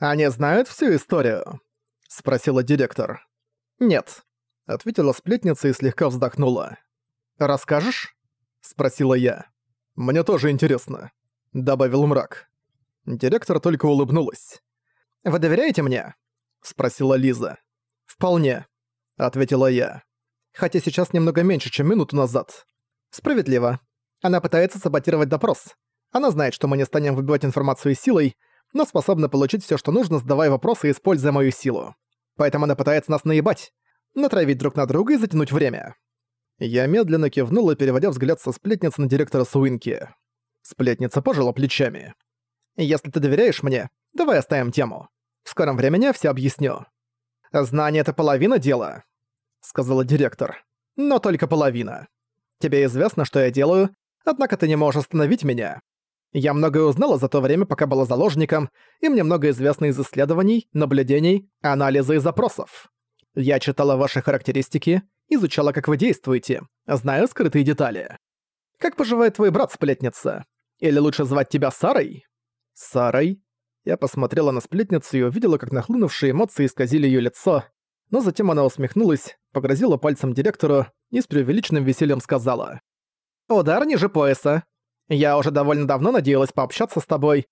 «Они знают всю историю?» — спросила директор. «Нет», — ответила сплетница и слегка вздохнула. «Расскажешь?» — спросила я. «Мне тоже интересно», — добавил мрак. Директор только улыбнулась. «Вы доверяете мне?» — спросила Лиза. «Вполне», — ответила я. «Хотя сейчас немного меньше, чем минуту назад». «Справедливо. Она пытается саботировать допрос. Она знает, что мы не станем выбивать информацию силой, но способна получить все, что нужно, задавая вопросы, используя мою силу. Поэтому она пытается нас наебать, натравить друг на друга и затянуть время». Я медленно кивнула, переводя взгляд со сплетницы на директора Суинки. Сплетница пожала плечами. «Если ты доверяешь мне, давай оставим тему. В скором времени я все объясню». «Знание — это половина дела», — сказала директор. «Но только половина. Тебе известно, что я делаю, однако ты не можешь остановить меня. Я многое узнала за то время, пока была заложником, и мне много известно из исследований, наблюдений, анализа и запросов. Я читала ваши характеристики, изучала, как вы действуете, знаю скрытые детали. Как поживает твой брат-сплетница? Или лучше звать тебя Сарой? Сарой? Я посмотрела на сплетницу и увидела, как нахлынувшие эмоции исказили её лицо, но затем она усмехнулась, погрозила пальцем директору и с преувеличенным весельем сказала. «Удар ниже пояса. Я уже довольно давно надеялась пообщаться с тобой.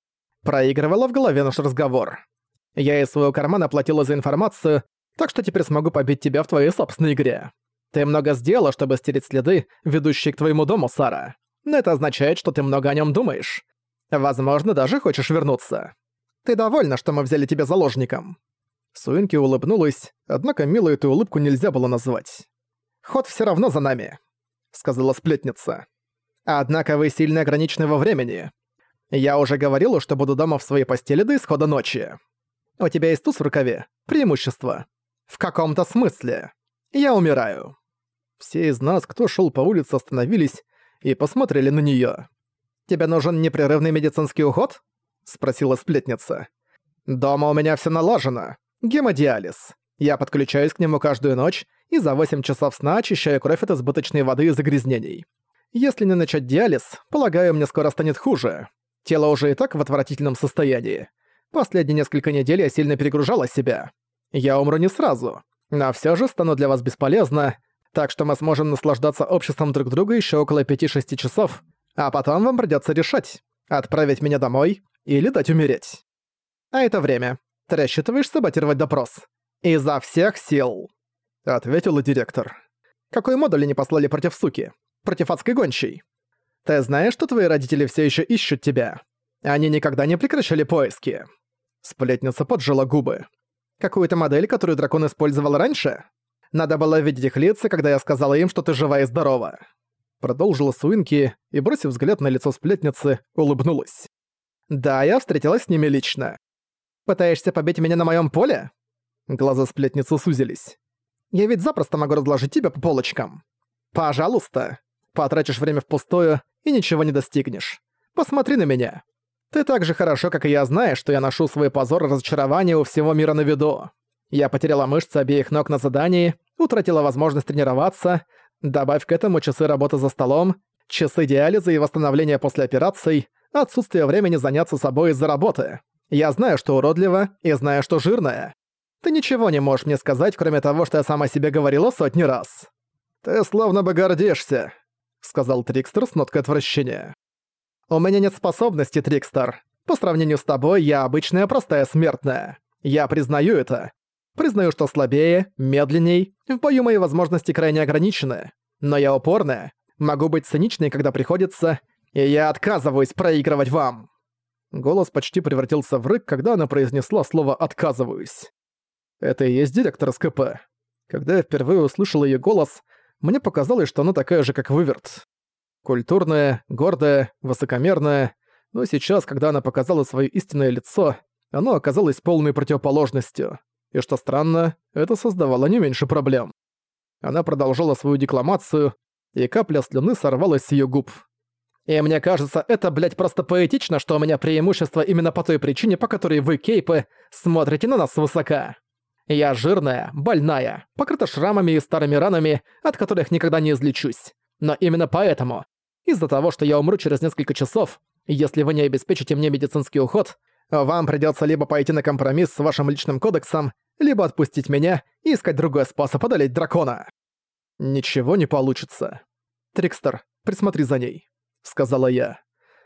Проигрывала в голове наш разговор. Я из своего кармана платила за информацию, так что теперь смогу побить тебя в твоей собственной игре. Ты много сделала, чтобы стереть следы, ведущие к твоему дому, Сара. Но это означает, что ты много о нем думаешь. Возможно, даже хочешь вернуться. Ты довольна, что мы взяли тебя заложником?» Суинки улыбнулась, однако милую эту улыбку нельзя было назвать. «Ход все равно за нами», — сказала сплетница. «Однако вы сильно ограничены во времени. Я уже говорила, что буду дома в своей постели до исхода ночи. У тебя есть туз в рукаве. Преимущество. В каком-то смысле. Я умираю». Все из нас, кто шел по улице, остановились и посмотрели на нее. «Тебе нужен непрерывный медицинский уход?» — спросила сплетница. «Дома у меня все налажено. Гемодиализ. Я подключаюсь к нему каждую ночь и за 8 часов сна очищаю кровь от избыточной воды и загрязнений. Если не начать диализ, полагаю, мне скоро станет хуже. Тело уже и так в отвратительном состоянии. Последние несколько недель я сильно перегружала себя. Я умру не сразу, но все же стану для вас бесполезна, так что мы сможем наслаждаться обществом друг друга еще около 5-6 часов, а потом вам придется решать, отправить меня домой или дать умереть. А это время. Ты рассчитываешь саботировать допрос? Изо всех сил, ответила директор. Какой модуль они послали против суки? Против адской гончей? Ты знаешь, что твои родители все еще ищут тебя? Они никогда не прекращали поиски. Сплетница поджала губы. Какую-то модель, которую дракон использовал раньше? Надо было видеть их лица, когда я сказала им, что ты жива и здорова. Продолжила Суинки и, бросив взгляд на лицо сплетницы, улыбнулась. «Да, я встретилась с ними лично. Пытаешься побить меня на моем поле?» Глаза сплетницы сузились. «Я ведь запросто могу разложить тебя по полочкам. Пожалуйста. Потратишь время впустую и ничего не достигнешь. Посмотри на меня. Ты так же хорошо, как и я, знаешь, что я ношу свой позор и разочарование у всего мира на виду. Я потеряла мышцы обеих ног на задании, утратила возможность тренироваться, добавь к этому часы работы за столом, часы диализа и восстановления после операций, отсутствие времени заняться собой из-за работы. Я знаю, что уродливо, и знаю, что жирная. Ты ничего не можешь мне сказать, кроме того, что я сама себе говорила сотни раз. Ты словно бы гордишься, сказал Трикстер с ноткой отвращения. У меня нет способности, Трикстер. По сравнению с тобой, я обычная простая смертная. Я признаю это. Признаю, что слабее, медленней, в бою мои возможности крайне ограничены. Но я упорная, могу быть циничной, когда приходится, и я отказываюсь проигрывать вам». Голос почти превратился в рык, когда она произнесла слово «отказываюсь». Это и есть директор СКП. Когда я впервые услышал ее голос, мне показалось, что она такая же, как Выверт. Культурная, гордая, высокомерная, но сейчас, когда она показала свое истинное лицо, оно оказалось полной противоположностью. И что странно, это создавало не меньше проблем. Она продолжала свою декламацию, и капля слюны сорвалась с её губ. И мне кажется, это, блядь, просто поэтично, что у меня преимущество именно по той причине, по которой вы, кейпы, смотрите на нас свысока. Я жирная, больная, покрыта шрамами и старыми ранами, от которых никогда не излечусь. Но именно поэтому, из-за того, что я умру через несколько часов, если вы не обеспечите мне медицинский уход, Вам придётся либо пойти на компромисс с вашим личным кодексом, либо отпустить меня и искать другой способ одолеть дракона. Ничего не получится. Трикстер, присмотри за ней, сказала я.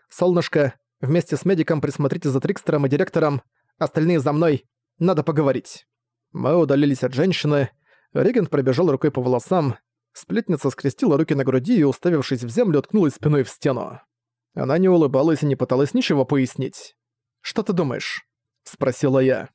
Солнышко, вместе с медиком присмотрите за Трикстером и директором, остальные за мной, надо поговорить. Мы удалились от женщины, Регент пробежал рукой по волосам, сплетница скрестила руки на груди и, уставившись в землю, уткнулась спиной в стену. Она не улыбалась и не пыталась ничего пояснить. «Что ты думаешь?» — спросила я.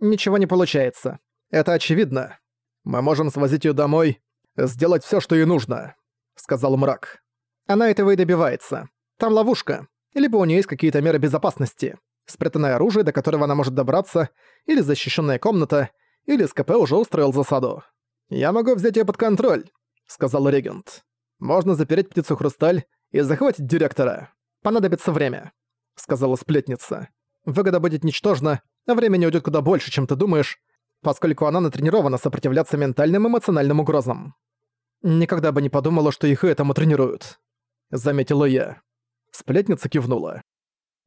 «Ничего не получается. Это очевидно. Мы можем свозить её домой, сделать всё, что ей нужно», — сказал мрак. «Она этого и добивается. Там ловушка. Либо у неё есть какие-то меры безопасности. Спрятанное оружие, до которого она может добраться, или защищенная комната, или СКП уже устроил засаду. «Я могу взять её под контроль», — сказал регент. «Можно запереть птицу Хрусталь и захватить директора. Понадобится время», — сказала сплетница. «Выгода будет ничтожна, а времени уйдет куда больше, чем ты думаешь, поскольку она натренирована сопротивляться ментальным и эмоциональным угрозам. Никогда бы не подумала, что их этому тренируют», — заметила я. Сплетница кивнула.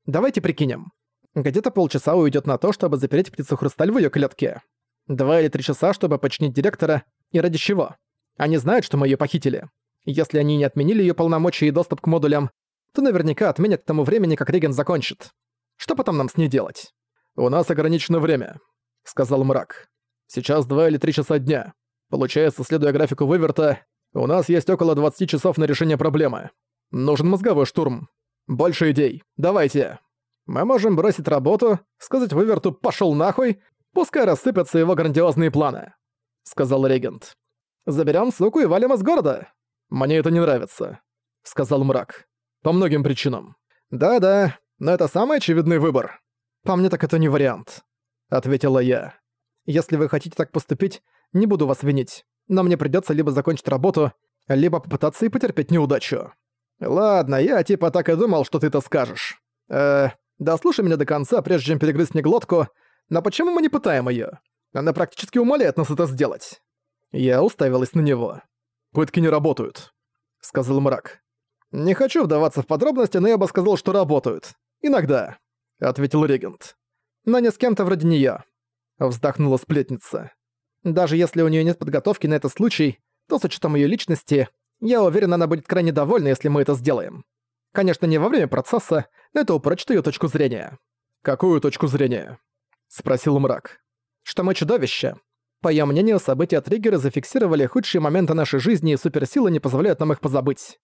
«Давайте прикинем. Где-то полчаса уйдет на то, чтобы запереть птицу Хрусталь в ее клетке. Два или три часа, чтобы починить директора. И ради чего? Они знают, что мы ее похитили. Если они не отменили ее полномочия и доступ к модулям, то наверняка отменят к тому времени, как Реген закончит. Что потом нам с ней делать? «У нас ограничено время», — сказал мрак. «Сейчас два или три часа дня. Получается, следуя графику выверта, у нас есть около 20 часов на решение проблемы. Нужен мозговой штурм. Больше идей. Давайте. Мы можем бросить работу, сказать выверту «пошёл нахуй», пускай рассыпятся его грандиозные планы», — сказал регент. «Заберём суку и валим из города». «Мне это не нравится», — сказал мрак. «По многим причинам». «Да-да, но это самый очевидный выбор». «По мне так это не вариант», — ответила я. «Если вы хотите так поступить, не буду вас винить, но мне придётся либо закончить работу, либо попытаться и потерпеть неудачу». «Ладно, я типа так и думал, что ты это скажешь. Э, да слушай меня до конца, прежде чем перегрызть мне глотку, но почему мы не пытаем её? Она практически умоляет нас это сделать». Я уставилась на него. «Пытки не работают», — сказал мрак. «Не хочу вдаваться в подробности, но я бы сказал, что работают. Иногда», — ответил регент. «Но не с кем-то вроде неё», — вздохнула сплетница. «Даже если у неё нет подготовки на этот случай, то с учётом её личности, я уверен, она будет крайне довольна, если мы это сделаем. Конечно, не во время процесса, но это упрочит её точку зрения». «Какую точку зрения?» — спросил мрак. «Что мы чудовища. По её мнению, события триггера зафиксировали худшие моменты нашей жизни, и суперсилы не позволяют нам их позабыть.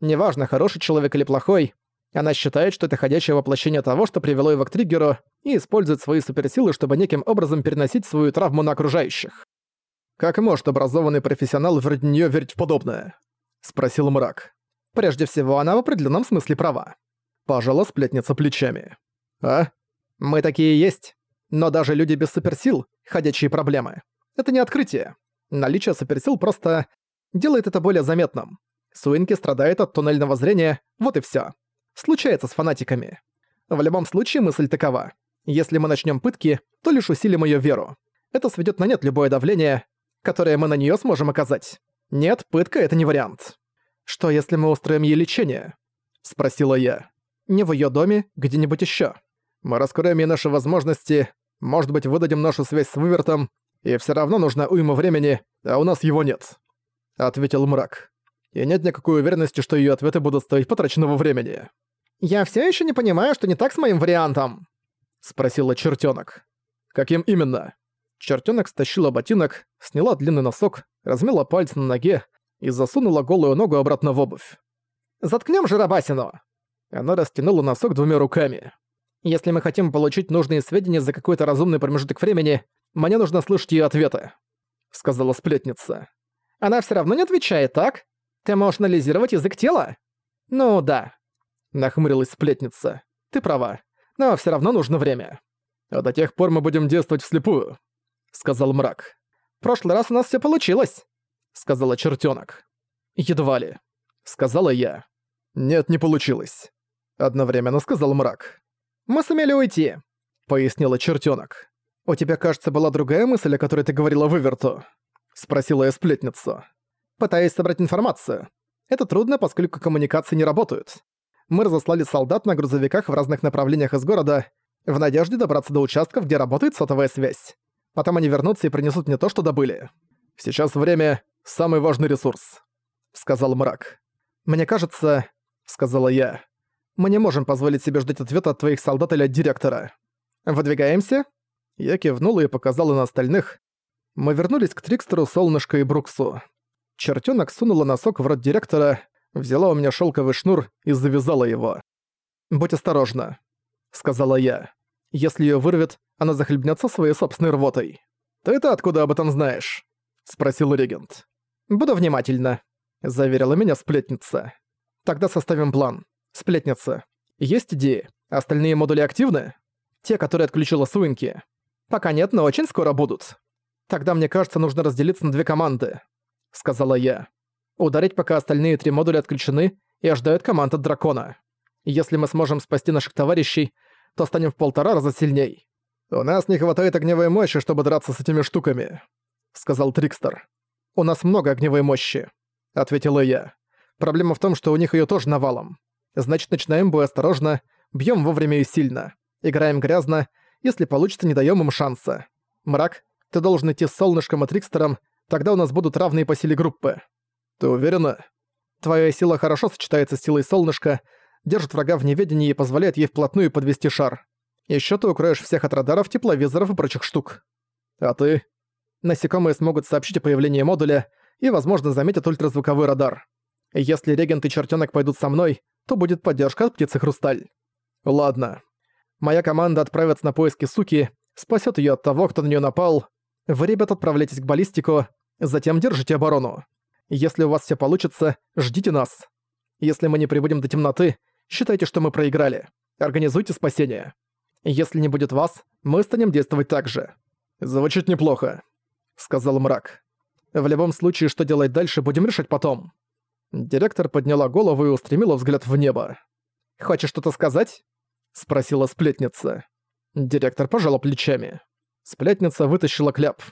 Неважно, хороший человек или плохой, она считает, что это ходячее воплощение того, что привело его к триггеру, и использует свои суперсилы, чтобы неким образом переносить свою травму на окружающих. «Как может образованный профессионал вроде неё верить в подобное?» — спросил мрак. «Прежде всего, она в определенном смысле права». Пожала сплетница плечами. «А? Мы такие есть. Но даже люди без суперсил — ходячие проблемы. Это не открытие. Наличие суперсил просто делает это более заметным. Суинки страдает от туннельного зрения, вот и всё. Случается с фанатиками. В любом случае мысль такова. Если мы начнём пытки, то лишь усилим её веру. Это сведёт на нет любое давление, которое мы на неё сможем оказать. Нет, пытка — это не вариант. «Что, если мы устроим ей лечение?» — спросила я. «Не в её доме, где-нибудь ещё. Мы раскроем ей наши возможности, может быть, выдадим нашу связь с вывертом, и всё равно нужно уйма времени, а у нас его нет», — ответил мрак и нет никакой уверенности, что её ответы будут стоить потраченного времени. «Я всё ещё не понимаю, что не так с моим вариантом?» — спросила чертёнок. «Каким именно?» Чертёнок стащила ботинок, сняла длинный носок, размяла пальцы на ноге и засунула голую ногу обратно в обувь. «Заткнём жиробасину!» Она растянула носок двумя руками. «Если мы хотим получить нужные сведения за какой-то разумный промежуток времени, мне нужно слышать её ответы», — сказала сплетница. «Она всё равно не отвечает, так?» Ты можешь анализировать язык тела? Ну да. Нахмурилась сплетница. Ты права. Но все равно нужно время. А до тех пор мы будем действовать вслепую, сказал мрак. В прошлый раз у нас все получилось, сказала чертенок. Едва ли, сказала я. Нет, не получилось. Одновременно сказал мрак. Мы сумели уйти, пояснила чертенок. У тебя, кажется, была другая мысль, о которой ты говорила выверту? Спросила я сплетницу пытаясь собрать информацию. Это трудно, поскольку коммуникации не работают. Мы разослали солдат на грузовиках в разных направлениях из города, в надежде добраться до участка, где работает сотовая связь. Потом они вернутся и принесут мне то, что добыли. Сейчас время — самый важный ресурс», — сказал мрак. «Мне кажется», — сказала я, — «мы не можем позволить себе ждать ответа от твоих солдат или от директора. Выдвигаемся?» Я кивнула и показала на остальных. Мы вернулись к Трикстеру, Солнышку и Бруксу. Чертёнок сунула носок в рот директора, взяла у меня шелковый шнур и завязала его. «Будь осторожна», — сказала я. «Если её вырвет, она захлебнется своей собственной рвотой». «Ты-то откуда об этом знаешь?» — спросил регент. «Буду внимательно», — заверила меня сплетница. «Тогда составим план. Сплетница. Есть идеи? Остальные модули активны? Те, которые отключила Суинки. Пока нет, но очень скоро будут. Тогда, мне кажется, нужно разделиться на две команды», — сказала я. «Ударить, пока остальные три модуля отключены и ожидают команд от дракона. Если мы сможем спасти наших товарищей, то станем в полтора раза сильней. У нас не хватает огневой мощи, чтобы драться с этими штуками», — сказал Трикстер. «У нас много огневой мощи», — ответила я. «Проблема в том, что у них её тоже навалом. Значит, начинаем бой осторожно, бьём вовремя и сильно. Играем грязно, если получится, не даём им шанса. Мрак, ты должен идти с Солнышком и Трикстером, тогда у нас будут равные по силе группы. Ты уверена? Твоя сила хорошо сочетается с силой Солнышка, держит врага в неведении и позволяет ей вплотную подвести шар. Ещё ты укроешь всех от радаров, тепловизоров и прочих штук. А ты? Насекомые смогут сообщить о появлении модуля и, возможно, заметят ультразвуковой радар. Если регент и чертенок пойдут со мной, то будет поддержка от птицы Хрусталь. Ладно. Моя команда отправится на поиски суки, спасет ее от того, кто на нее напал. Вы, ребят, отправляйтесь к баллистику, затем держите оборону. Если у вас все получится, ждите нас. Если мы не прибудем до темноты, считайте, что мы проиграли. Организуйте спасение. Если не будет вас, мы станем действовать так же. Звучит неплохо. — сказал мрак. «В любом случае, что делать дальше, будем решать потом». Директор подняла голову и устремила взгляд в небо. «Хочешь что-то сказать?» — спросила сплетница. Директор пожала плечами. Сплетница вытащила кляп.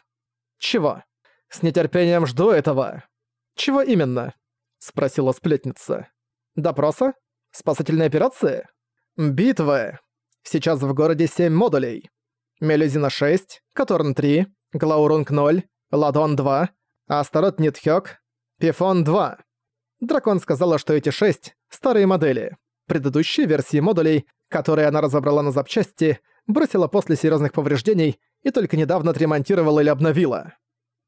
«Чего? С нетерпением жду этого». «Чего именно?» — спросила сплетница. «Допроса? Спасательная операция?» «Битвы. Сейчас в городе семь модулей. Мелюзина 6, Каторн 3, Глаурунг 0, Ладон 2, Астарот Нитхёк, Пифон 2. Дракон сказала, что эти шесть — старые модели. Предыдущие версии модулей, которые она разобрала на запчасти, бросила после серьезных повреждений и только недавно отремонтировала или обновила.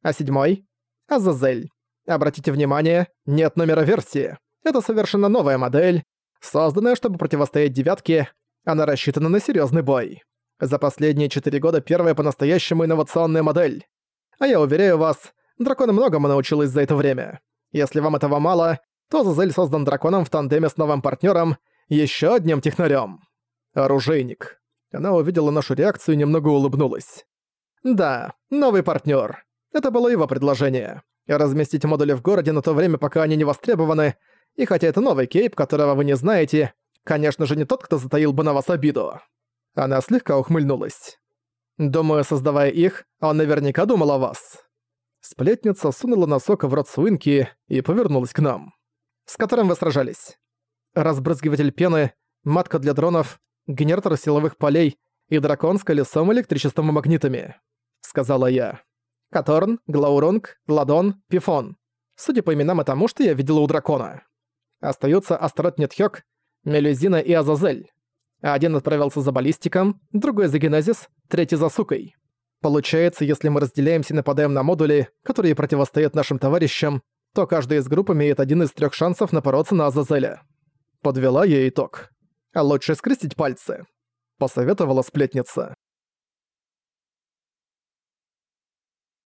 А седьмой — Азазель. Обратите внимание, нет номера версии. Это совершенно новая модель, созданная, чтобы противостоять девятке, она рассчитана на серьезный бой. За последние четыре года первая по-настоящему инновационная модель. А я уверяю вас, дракон многому научилась за это время. Если вам этого мало, то Зазель создан драконом в тандеме с новым партнером, еще одним технарем. Оружейник. Она увидела нашу реакцию и немного улыбнулась. Да, новый партнер. Это было его предложение. Разместить модули в городе на то время, пока они не востребованы, и хотя это новый кейп, которого вы не знаете, конечно же не тот, кто затаил бы на вас обиду. Она слегка ухмыльнулась. «Думаю, создавая их, он наверняка думал о вас». Сплетница сунула носок в рот Суинки и повернулась к нам. «С которым вы сражались?» «Разбрызгиватель пены, матка для дронов, генератор силовых полей и дракон с колесом электричеством и магнитами», — сказала я. «Каторн, Глауронг, Ладон, Пифон. Судя по именам и тому, что я видела у дракона. Остаются Астарот Нетхёк, Мелюзина и Азазель. Один отправился за баллистиком, другой за генезис, третий за сукой. Получается, если мы разделяемся и нападаем на модули, которые противостоят нашим товарищам, то каждый из групп имеет один из трех шансов напороться на Азазеля. Подвела я итог. А лучше скрестить пальцы. Посоветовала сплетница.